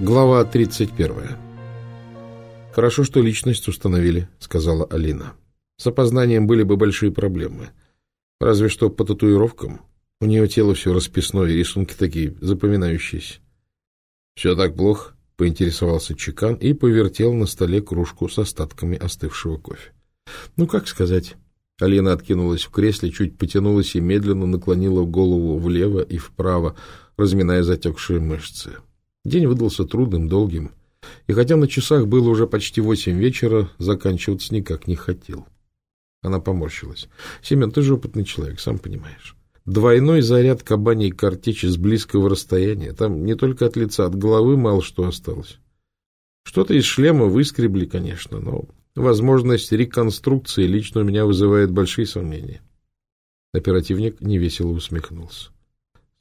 Глава 31. «Хорошо, что личность установили», — сказала Алина. «С опознанием были бы большие проблемы. Разве что по татуировкам. У нее тело все расписное, рисунки такие запоминающиеся». «Все так плохо?» — поинтересовался Чекан и повертел на столе кружку с остатками остывшего кофе. «Ну, как сказать?» Алина откинулась в кресле, чуть потянулась и медленно наклонила голову влево и вправо, разминая затекшие мышцы. День выдался трудным, долгим, и хотя на часах было уже почти восемь вечера, заканчиваться никак не хотел. Она поморщилась. — Семен, ты же опытный человек, сам понимаешь. Двойной заряд кабаней картечи с близкого расстояния. Там не только от лица, от головы мало что осталось. Что-то из шлема выскребли, конечно, но Возможность реконструкции лично у меня вызывает большие сомнения. Оперативник невесело усмехнулся.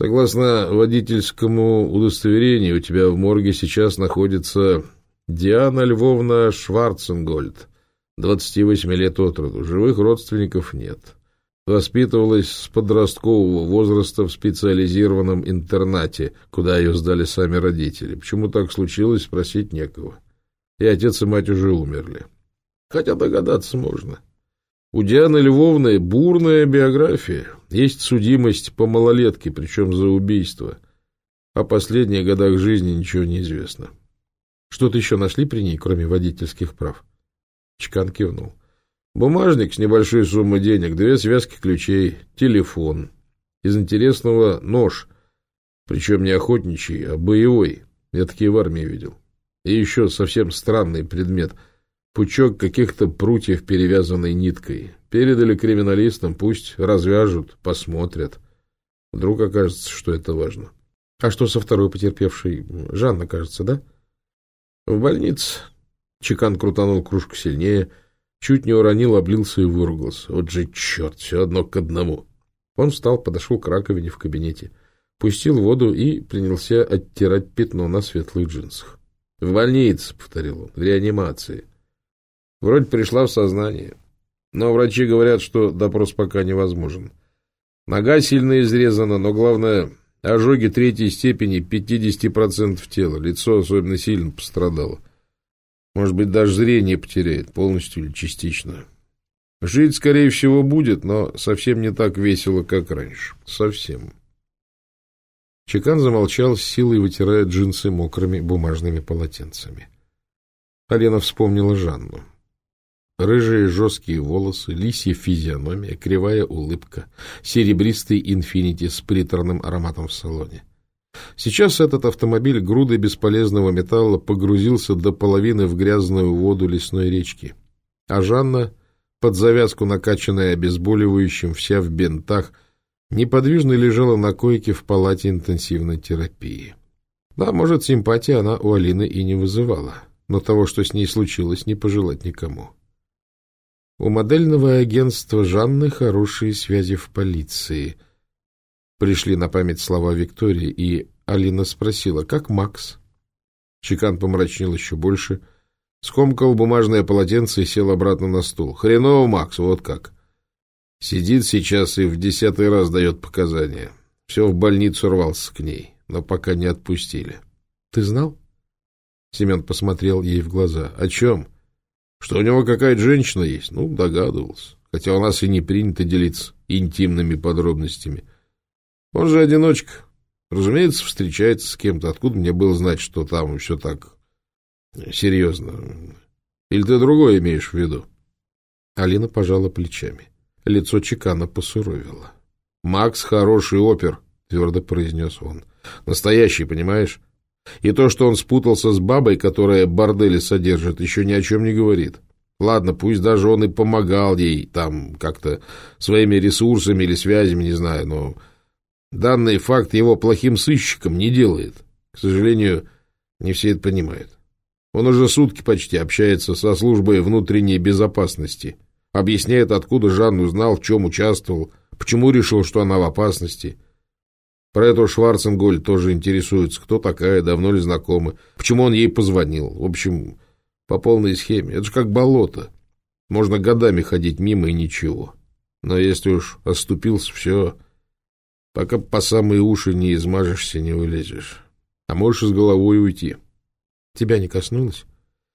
Согласно водительскому удостоверению, у тебя в морге сейчас находится Диана Львовна Шварценгольд, 28 лет от роду. Живых родственников нет. Воспитывалась с подросткового возраста в специализированном интернате, куда ее сдали сами родители. Почему так случилось, спросить некого. И отец и мать уже умерли. Хотя догадаться можно. У Дианы Львовны бурная биография. Есть судимость по малолетке, причем за убийство. О последних годах жизни ничего не известно. Что-то еще нашли при ней, кроме водительских прав? Чкан кивнул. Бумажник с небольшой суммой денег, две связки ключей, телефон. Из интересного нож, причем не охотничий, а боевой. Я такие в армии видел. И еще совсем странный предмет — пучок каких-то прутьев, перевязанной ниткой. Передали криминалистам, пусть развяжут, посмотрят. Вдруг окажется, что это важно. А что со второй потерпевшей? Жанна, кажется, да? В больнице. Чекан крутанул кружку сильнее, чуть не уронил, облился и выругался. Вот же черт, все одно к одному. Он встал, подошел к раковине в кабинете, пустил воду и принялся оттирать пятно на светлых джинсах. — В больнице, — повторил он, — в реанимации. Вроде пришла в сознание. Но врачи говорят, что допрос пока невозможен. Нога сильно изрезана, но главное, ожоги третьей степени 50% тела. Лицо особенно сильно пострадало. Может быть, даже зрение потеряет, полностью или частично. Жить, скорее всего, будет, но совсем не так весело, как раньше. Совсем. Чекан замолчал, с силой вытирая джинсы мокрыми бумажными полотенцами. Алена вспомнила Жанну. Рыжие жесткие волосы, лисья физиономия, кривая улыбка, серебристый инфинити с приторным ароматом в салоне. Сейчас этот автомобиль грудой бесполезного металла погрузился до половины в грязную воду лесной речки. А Жанна, под завязку накачанная обезболивающим, вся в бинтах, неподвижно лежала на койке в палате интенсивной терапии. Да, может, симпатии она у Алины и не вызывала, но того, что с ней случилось, не пожелать никому. У модельного агентства Жанны хорошие связи в полиции. Пришли на память слова Виктории, и Алина спросила, как Макс? Чекан помрачнел еще больше, скомкал бумажное полотенце и сел обратно на стул. Хреново, Макс, вот как. Сидит сейчас и в десятый раз дает показания. Все в больницу рвался к ней, но пока не отпустили. — Ты знал? Семен посмотрел ей в глаза. — О чем? — что у него какая-то женщина есть? Ну, догадывался. Хотя у нас и не принято делиться интимными подробностями. Он же одиночка. Разумеется, встречается с кем-то. Откуда мне было знать, что там все так серьезно? Или ты другое имеешь в виду? Алина пожала плечами. Лицо Чекана посуровило. — Макс хороший опер, — твердо произнес он. — Настоящий, понимаешь? И то, что он спутался с бабой, которая бордели содержит, еще ни о чем не говорит. Ладно, пусть даже он и помогал ей там как-то своими ресурсами или связями, не знаю, но данный факт его плохим сыщиком не делает. К сожалению, не все это понимают. Он уже сутки почти общается со службой внутренней безопасности. Объясняет, откуда Жан узнал, в чем участвовал, почему решил, что она в опасности – про эту Шварценголь тоже интересуется, кто такая, давно ли знакомы, почему он ей позвонил. В общем, по полной схеме. Это же как болото. Можно годами ходить мимо и ничего. Но если уж оступился, все, пока по самые уши не измажешься, не вылезешь. А можешь с головой уйти. Тебя не коснулось?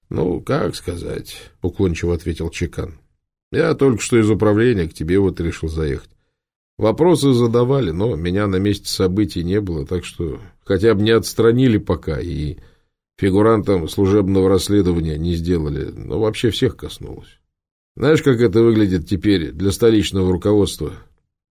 — Ну, как сказать, — уклончиво ответил Чекан. — Я только что из управления к тебе вот решил заехать. Вопросы задавали, но меня на месте событий не было, так что хотя бы не отстранили пока и фигурантам служебного расследования не сделали, но вообще всех коснулось. Знаешь, как это выглядит теперь для столичного руководства?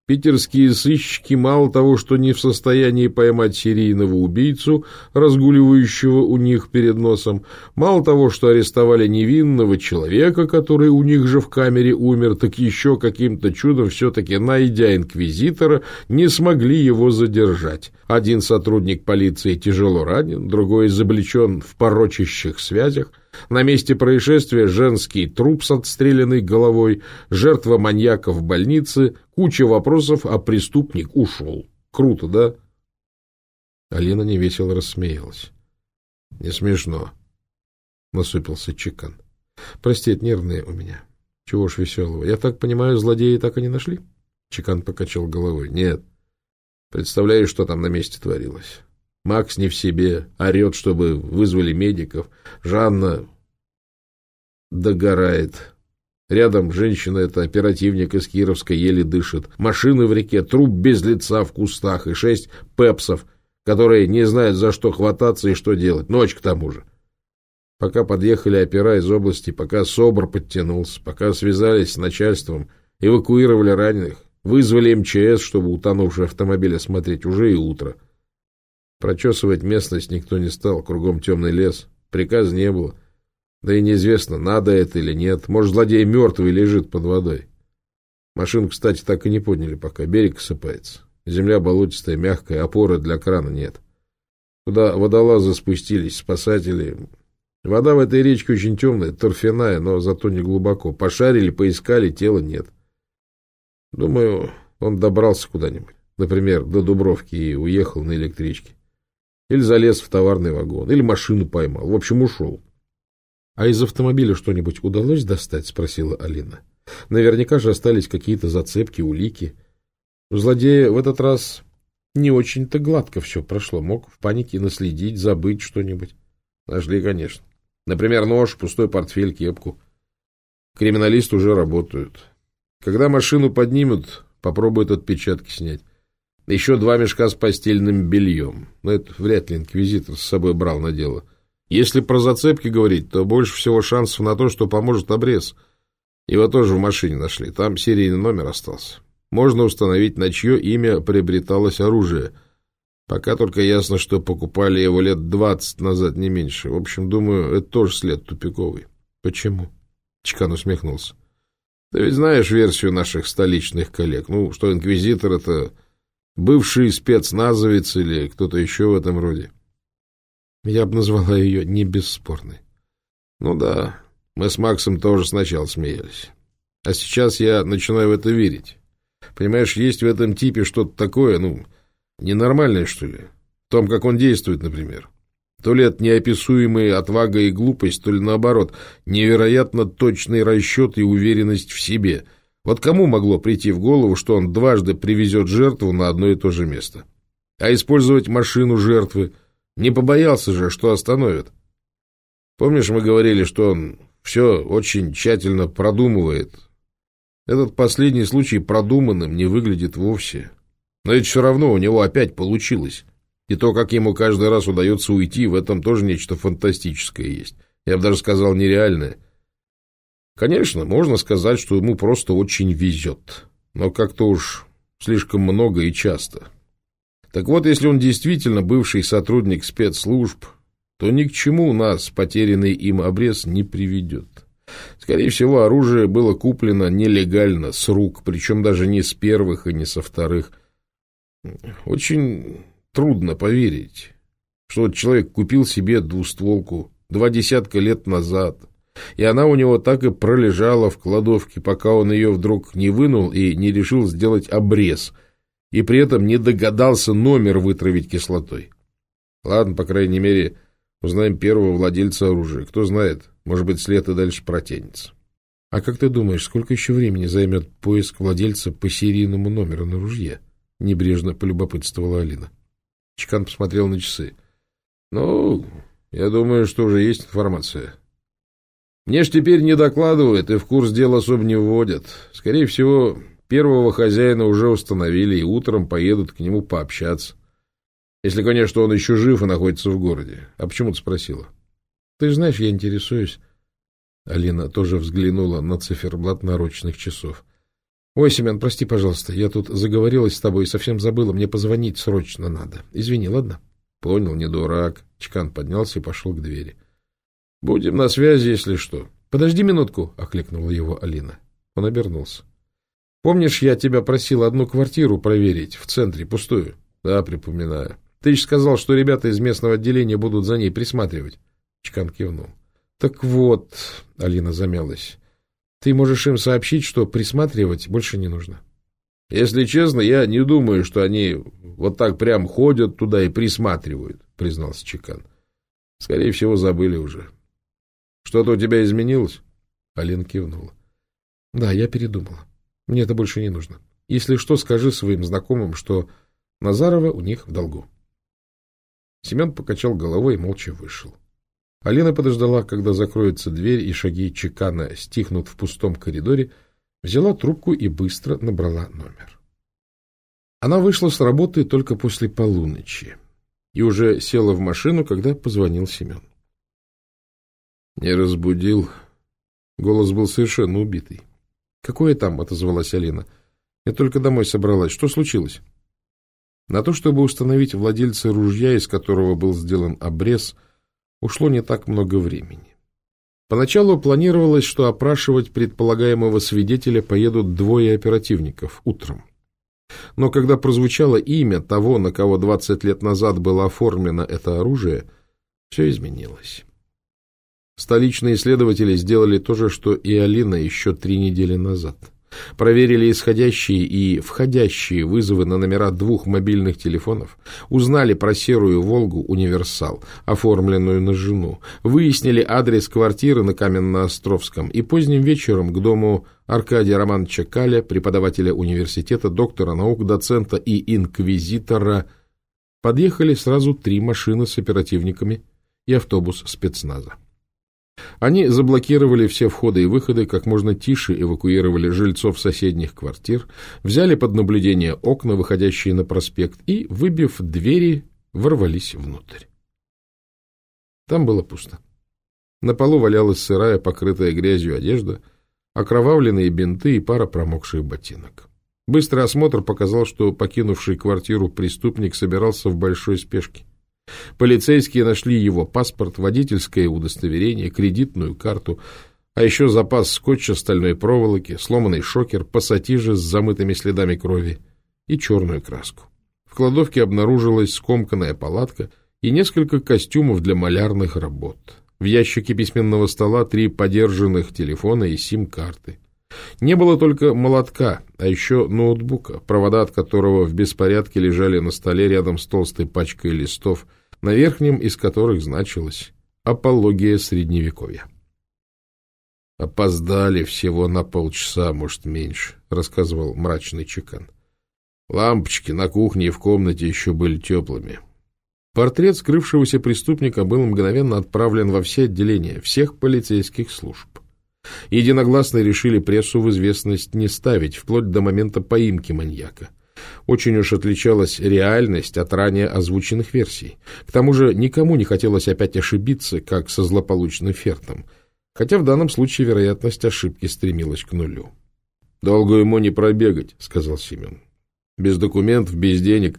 Питерские сыщики мало того, что не в состоянии поймать серийного убийцу, разгуливающего у них перед носом, мало того, что арестовали невинного человека, который у них же в камере умер, так еще каким-то чудом все-таки, найдя инквизитора, не смогли его задержать. Один сотрудник полиции тяжело ранен, другой изобличен в порочащих связях, на месте происшествия женский труп с отстрелянной головой, жертва маньяка в больнице, куча вопросов, а преступник ушел. Круто, да? Алина невесело рассмеялась. — Не смешно, — насупился Чекан. — Прости, это нервные у меня. Чего ж веселого. Я так понимаю, злодеи так и не нашли? Чекан покачал головой. — Нет. Представляешь, что там на месте творилось? Макс не в себе, орет, чтобы вызвали медиков. Жанна догорает. Рядом женщина, это оперативник из Кировска, еле дышит. Машины в реке, труп без лица в кустах и шесть пепсов, которые не знают, за что хвататься и что делать. Ночь к тому же. Пока подъехали опера из области, пока СОБР подтянулся, пока связались с начальством, эвакуировали раненых, вызвали МЧС, чтобы утонувший автомобиль осмотреть, уже и утро. Прочесывать местность никто не стал, кругом темный лес. Приказа не было. Да и неизвестно, надо это или нет. Может, злодей мертвый лежит под водой. Машину, кстати, так и не подняли пока. Берег осыпается. Земля болотистая, мягкая, опоры для крана нет. Туда водолазы спустились, спасатели. Вода в этой речке очень темная, торфяная, но зато не глубоко. Пошарили, поискали, тела нет. Думаю, он добрался куда-нибудь. Например, до Дубровки и уехал на электричке. Или залез в товарный вагон, или машину поймал. В общем, ушел. — А из автомобиля что-нибудь удалось достать? — спросила Алина. — Наверняка же остались какие-то зацепки, улики. У злодея в этот раз не очень-то гладко все прошло. Мог в панике наследить, забыть что-нибудь. Нашли, конечно. Например, нож, пустой портфель, кепку. Криминалисты уже работают. Когда машину поднимут, попробуют отпечатки снять. Еще два мешка с постельным бельем. Но это вряд ли инквизитор с собой брал на дело. Если про зацепки говорить, то больше всего шансов на то, что поможет обрез. Его тоже в машине нашли. Там серийный номер остался. Можно установить, на чье имя приобреталось оружие. Пока только ясно, что покупали его лет двадцать назад, не меньше. В общем, думаю, это тоже след тупиковый. Почему? Чкан усмехнулся. Ты ведь знаешь версию наших столичных коллег. Ну, что инквизитор — это Бывший спецназовец или кто-то еще в этом роде. Я бы назвала ее не бесспорной. Ну да, мы с Максом тоже сначала смеялись. А сейчас я начинаю в это верить. Понимаешь, есть в этом типе что-то такое, ну, ненормальное, что ли. В том, как он действует, например. То ли от неописуемой отвага и глупость, то ли наоборот, невероятно точный расчет и уверенность в себе — вот кому могло прийти в голову, что он дважды привезет жертву на одно и то же место? А использовать машину жертвы не побоялся же, что остановит. Помнишь, мы говорили, что он все очень тщательно продумывает? Этот последний случай продуманным не выглядит вовсе. Но ведь все равно у него опять получилось. И то, как ему каждый раз удается уйти, в этом тоже нечто фантастическое есть. Я бы даже сказал, нереальное. Конечно, можно сказать, что ему просто очень везет, но как-то уж слишком много и часто. Так вот, если он действительно бывший сотрудник спецслужб, то ни к чему нас потерянный им обрез не приведет. Скорее всего, оружие было куплено нелегально, с рук, причем даже не с первых и не со вторых. Очень трудно поверить, что человек купил себе двустволку два десятка лет назад – и она у него так и пролежала в кладовке, пока он ее вдруг не вынул и не решил сделать обрез, и при этом не догадался номер вытравить кислотой. Ладно, по крайней мере, узнаем первого владельца оружия. Кто знает, может быть, след и дальше протянется. — А как ты думаешь, сколько еще времени займет поиск владельца по серийному номеру на ружье? — небрежно полюбопытствовала Алина. Чекан посмотрел на часы. — Ну, Я думаю, что уже есть информация. Мне ж теперь не докладывают и в курс дела особо не вводят. Скорее всего, первого хозяина уже установили и утром поедут к нему пообщаться. Если, конечно, он еще жив и находится в городе. А почему ты спросила? Ты же знаешь, я интересуюсь. Алина тоже взглянула на циферблат наручных часов. «Ой, Семен, прости, пожалуйста, я тут заговорилась с тобой и совсем забыла, мне позвонить срочно надо. Извини, ладно?» «Понял, не дурак». Чкан поднялся и пошел к двери. «Будем на связи, если что». «Подожди минутку», — окликнула его Алина. Он обернулся. «Помнишь, я тебя просил одну квартиру проверить в центре, пустую?» «Да, припоминаю». «Ты же сказал, что ребята из местного отделения будут за ней присматривать». Чкан кивнул. «Так вот», — Алина замялась, ты можешь им сообщить, что присматривать больше не нужно. Если честно, я не думаю, что они вот так прям ходят туда и присматривают, признался Чекан. Скорее всего, забыли уже. Что-то у тебя изменилось? Алина кивнула. Да, я передумала. Мне это больше не нужно. Если что, скажи своим знакомым, что Назарова у них в долгу. Семен покачал головой и молча вышел. Алина подождала, когда закроется дверь и шаги чекана стихнут в пустом коридоре, взяла трубку и быстро набрала номер. Она вышла с работы только после полуночи и уже села в машину, когда позвонил Семен. «Не разбудил». Голос был совершенно убитый. «Какое там?» — отозвалась Алина. «Я только домой собралась. Что случилось?» На то, чтобы установить владельца ружья, из которого был сделан обрез, — ушло не так много времени. Поначалу планировалось, что опрашивать предполагаемого свидетеля поедут двое оперативников утром. Но когда прозвучало имя того, на кого 20 лет назад было оформлено это оружие, все изменилось. Столичные следователи сделали то же, что и Алина еще три недели назад – проверили исходящие и входящие вызовы на номера двух мобильных телефонов, узнали про серую «Волгу» «Универсал», оформленную на жену, выяснили адрес квартиры на Каменно-Островском и поздним вечером к дому Аркадия Романовича Каля, преподавателя университета, доктора наук, доцента и инквизитора, подъехали сразу три машины с оперативниками и автобус спецназа. Они заблокировали все входы и выходы, как можно тише эвакуировали жильцов соседних квартир, взяли под наблюдение окна, выходящие на проспект, и, выбив двери, ворвались внутрь. Там было пусто. На полу валялась сырая, покрытая грязью одежда, окровавленные бинты и пара промокших ботинок. Быстрый осмотр показал, что покинувший квартиру преступник собирался в большой спешке. Полицейские нашли его паспорт, водительское удостоверение, кредитную карту, а еще запас скотча, стальной проволоки, сломанный шокер, пассатижи с замытыми следами крови и черную краску. В кладовке обнаружилась скомканная палатка и несколько костюмов для малярных работ. В ящике письменного стола три подержанных телефона и сим-карты. Не было только молотка, а еще ноутбука, провода от которого в беспорядке лежали на столе рядом с толстой пачкой листов, на верхнем из которых значилось «Апология Средневековья». «Опоздали всего на полчаса, может, меньше», — рассказывал мрачный чекан. «Лампочки на кухне и в комнате еще были теплыми». Портрет скрывшегося преступника был мгновенно отправлен во все отделения всех полицейских служб. Единогласно решили прессу в известность не ставить, вплоть до момента поимки маньяка. Очень уж отличалась реальность от ранее озвученных версий. К тому же никому не хотелось опять ошибиться, как со злополучным Фертом, хотя в данном случае вероятность ошибки стремилась к нулю. «Долго ему не пробегать», — сказал Семен. «Без документов, без денег,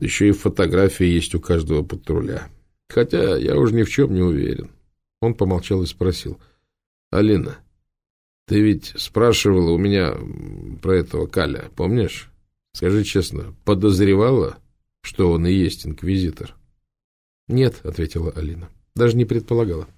еще и фотографии есть у каждого патруля. Хотя я уже ни в чем не уверен». Он помолчал и спросил — Алина, ты ведь спрашивала у меня про этого Каля, помнишь? Скажи честно, подозревала, что он и есть инквизитор? — Нет, — ответила Алина, — даже не предполагала.